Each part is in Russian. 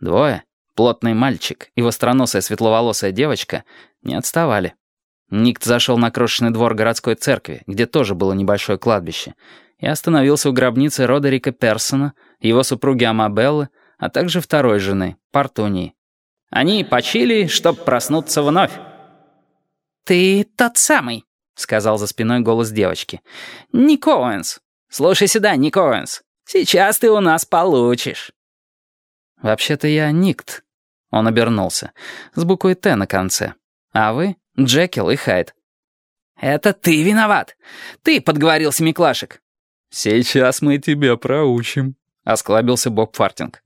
Двое, плотный мальчик и востроносая светловолосая девочка, не отставали. Никт зашел на крошечный двор городской церкви, где тоже было небольшое кладбище, и остановился у гробницы Родерика Персона, его супруги Амабеллы, а также второй жены, Партунии. Они почили, чтоб проснуться вновь. «Ты тот самый», — сказал за спиной голос девочки. «Ник Оуэнс. Слушай сюда, Ник Оуэнс. Сейчас ты у нас получишь». «Вообще-то я Никт». Он обернулся. С буквой «Т» на конце. «А вы?» Джекил и Хайд. «Это ты виноват. Ты подговорил семиклашек». «Сейчас мы тебя проучим», — осклабился Боб Фартинг.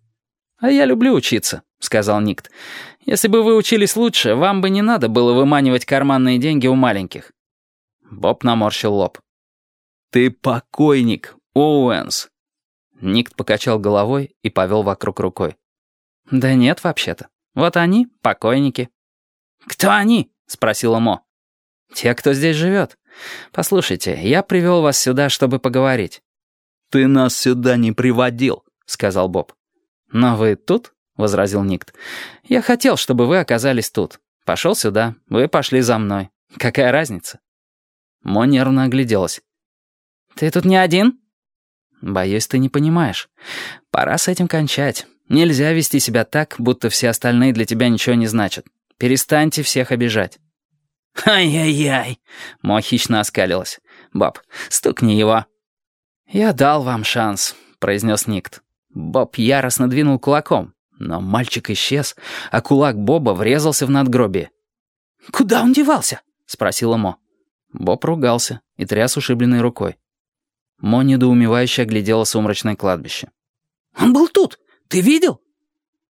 «А я люблю учиться», — сказал Никт. «Если бы вы учились лучше, вам бы не надо было выманивать карманные деньги у маленьких». Боб наморщил лоб. «Ты покойник, Оуэнс». Никт покачал головой и повел вокруг рукой. «Да нет, вообще-то. Вот они, покойники». «Кто они?» — спросила Мо. «Те, кто здесь живет. Послушайте, я привел вас сюда, чтобы поговорить». «Ты нас сюда не приводил», — сказал Боб. «Но вы тут?» — возразил Никт. «Я хотел, чтобы вы оказались тут. Пошел сюда, вы пошли за мной. Какая разница?» Мо нервно огляделась. «Ты тут не один?» «Боюсь, ты не понимаешь. Пора с этим кончать. Нельзя вести себя так, будто все остальные для тебя ничего не значат. Перестаньте всех обижать». «Ай-яй-яй!» — Мо хищно оскалилась. «Боб, стукни его». «Я дал вам шанс», — произнес Никт. Боб яростно двинул кулаком, но мальчик исчез, а кулак Боба врезался в надгробие. «Куда он девался?» — спросила Мо. Боб ругался и тряс ушибленной рукой. Мо недоумевающе оглядела сумрачное кладбище. «Он был тут! Ты видел?»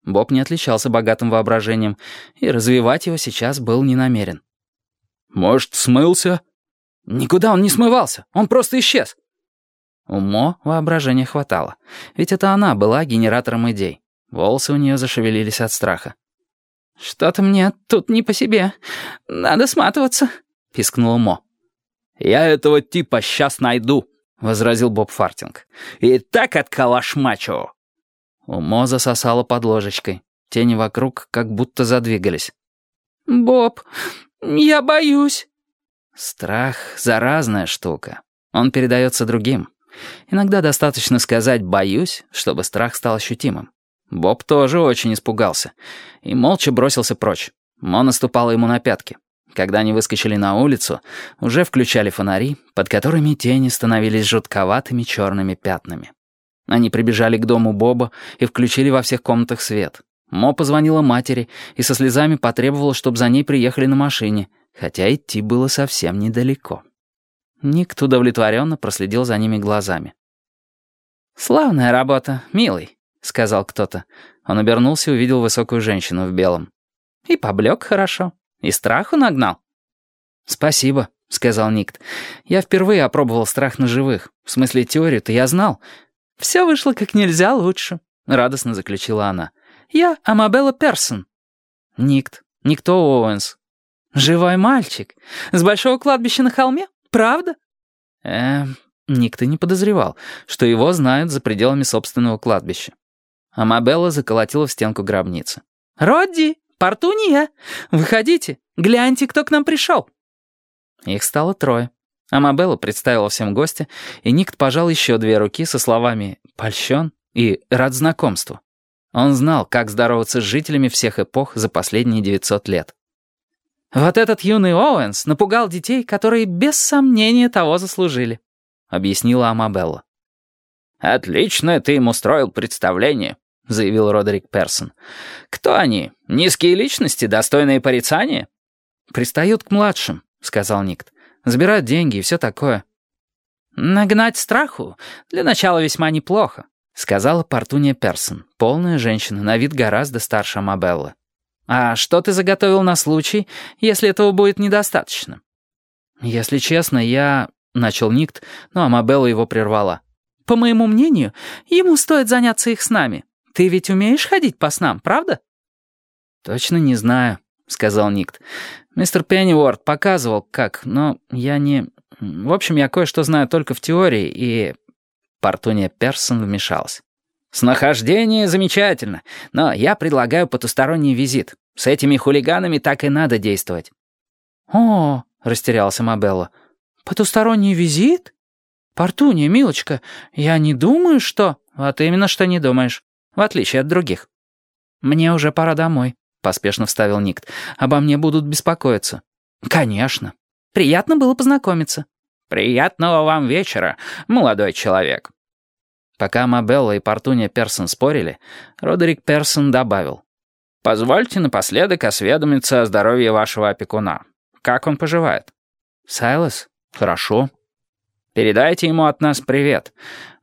Боб не отличался богатым воображением, и развивать его сейчас был не намерен. «Может, смылся?» «Никуда он не смывался, он просто исчез». У Мо воображения хватало, ведь это она была генератором идей. Волосы у нее зашевелились от страха. «Что-то мне тут не по себе. Надо сматываться», — пискнула Мо. «Я этого типа сейчас найду», — возразил Боб Фартинг. «И так откалашмачу». У Мо засосало под ложечкой. Тени вокруг как будто задвигались. «Боб, я боюсь». Страх — заразная штука. Он передается другим. Иногда достаточно сказать «боюсь», чтобы страх стал ощутимым. Боб тоже очень испугался и молча бросился прочь. Мо наступала ему на пятки. Когда они выскочили на улицу, уже включали фонари, под которыми тени становились жутковатыми черными пятнами. Они прибежали к дому Боба и включили во всех комнатах свет. Мо позвонила матери и со слезами потребовала, чтобы за ней приехали на машине, хотя идти было совсем недалеко. Ник удовлетворенно проследил за ними глазами. «Славная работа, милый», — сказал кто-то. Он обернулся и увидел высокую женщину в белом. «И поблек хорошо, и страху нагнал». «Спасибо», — сказал Никт. «Я впервые опробовал страх на живых. В смысле, теорию-то я знал, «Все вышло как нельзя лучше», — радостно заключила она. «Я Амабелла Персон». «Никт. Никто Оуэнс». «Живой мальчик. С большого кладбища на холме? Правда?» Эм, никто не подозревал, что его знают за пределами собственного кладбища. Амабелла заколотила в стенку гробницы. «Родди, Портуния, выходите, гляньте, кто к нам пришел». Их стало трое. Амабелла представила всем гостя, и Никт пожал еще две руки со словами «польщен» и «рад знакомству». Он знал, как здороваться с жителями всех эпох за последние 900 лет. «Вот этот юный Оуэнс напугал детей, которые без сомнения того заслужили», — объяснила Амабелла. «Отлично ты им устроил представление», — заявил Родерик Персон. «Кто они? Низкие личности, достойные порицания?» «Пристают к младшим», — сказал Никт. Забирать деньги и все такое». «Нагнать страху для начала весьма неплохо», — сказала Портуния Персон, полная женщина, на вид гораздо старше Амабеллы. «А что ты заготовил на случай, если этого будет недостаточно?» «Если честно, я...» — начал Никт, но Амабелла его прервала. «По моему мнению, ему стоит заняться их снами. Ты ведь умеешь ходить по снам, правда?» «Точно не знаю», — сказал Никт. «Мистер Пенниуорд показывал, как, но я не... В общем, я кое-что знаю только в теории, и...» Портуния Персон вмешалась. «Снахождение замечательно, но я предлагаю потусторонний визит. С этими хулиганами так и надо действовать». «О!» — растерялся Мабелла. «Потусторонний визит? Портуния, милочка, я не думаю, что...» «Вот именно, что не думаешь, в отличие от других». «Мне уже пора домой», — поспешно вставил Никт. «Обо мне будут беспокоиться». «Конечно. Приятно было познакомиться». «Приятного вам вечера, молодой человек». Пока Мабелла и Портуния Персон спорили, Родерик Персон добавил. «Позвольте напоследок осведомиться о здоровье вашего опекуна. Как он поживает?» «Сайлос? Хорошо». «Передайте ему от нас привет.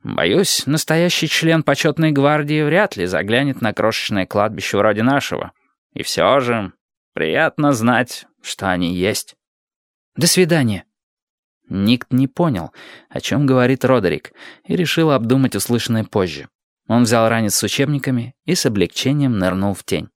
Боюсь, настоящий член почетной гвардии вряд ли заглянет на крошечное кладбище вроде нашего. И все же приятно знать, что они есть». «До свидания». Никт не понял, о чем говорит Родерик, и решил обдумать услышанное позже. Он взял ранец с учебниками и с облегчением нырнул в тень.